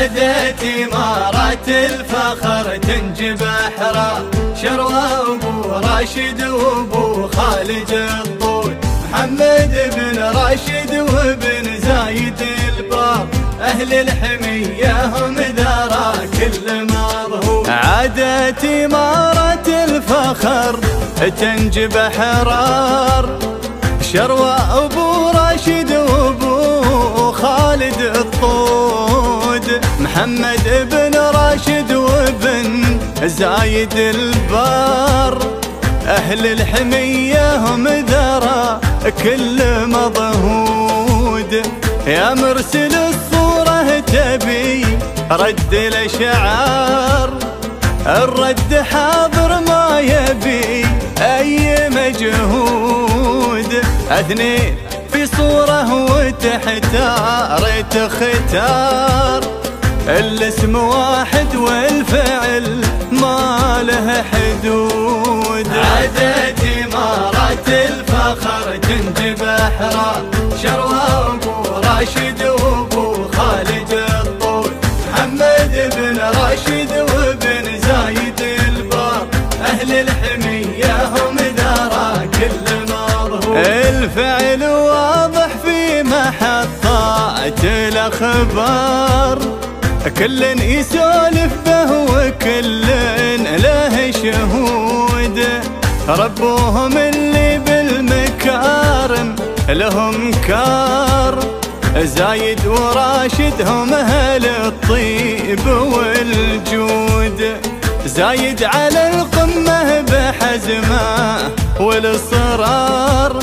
عادت إمارات الفخر تنجب أحرار شروى أبو راشد وأبو خالد الطول. محمد بن راشد وابن زايد البار. أهل الحمية هم ذرا كل مظهور. عادت إمارة الفخر تنجب أحرار. شروى أبو راشد وأبو خالد الطود محمد بن راشد وابن زايد البار أهل الحمية هم ذرى كل مضهود. يا مرسل الصورة تبي رد الأشعار. الرد حاضر ما يبي أي مجهود. اثنين في صورة وتحتار تختار. الاسم واحد والفعل ما له حدود. عادت إمارة الفخر تنجب أحرار شروى أبو راشد وأبو خالد الطول. محمد بن راشد وابن زايد البار. أهل الحمية هم ذرا كل مظهور. الفعل واضح في محطات الأخبار. كل يسولف به وكل له شهود. ربوهم اللي بالمكارم لهم كار. زايد وراشد هم أهل الطيب والجود. زايد على القمة بحزمه والاصرار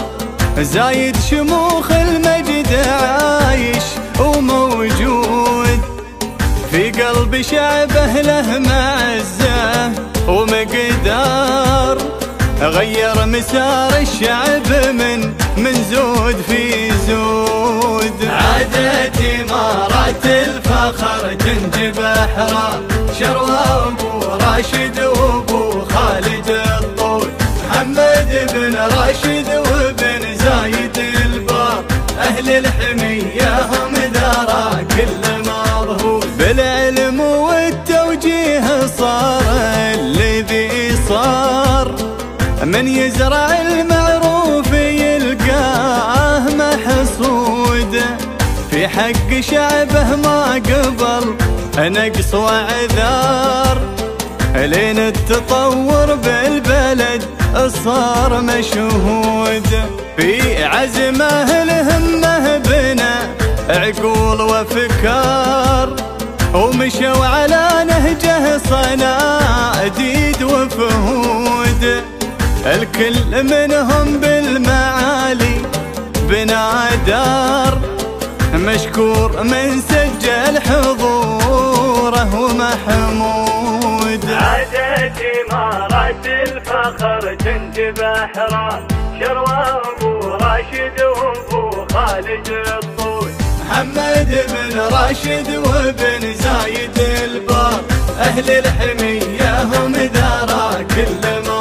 زايد شموخ المجد عايش في قلب شعبه له معزة ومقدار. غير مسار الشعب من من زود في زود. عادت إمارة الفخر تنجب أحرار شروى أبو راشد وأبو خالد الطول. محمد بن راشد وابن زايد البار. أهل الحمية هم من يزرع المعروف يلقاه محصود. في حق شعبه ما قبل نقص وعذار. لين التطور بالبلد صار مشهود. في عزمه الهمه بنا عقول وفكار ومشوا على نهجه صناديد وفهود. الكل منهم بالمعالي بنادار مشكور من سجل حضوره ومحمود عادت إمارة الفخر تنجب أحرار شروى أبو راشد وأبو خالد الطول محمد بن راشد وابن زايد البار أهل الحمية هم ذرا كله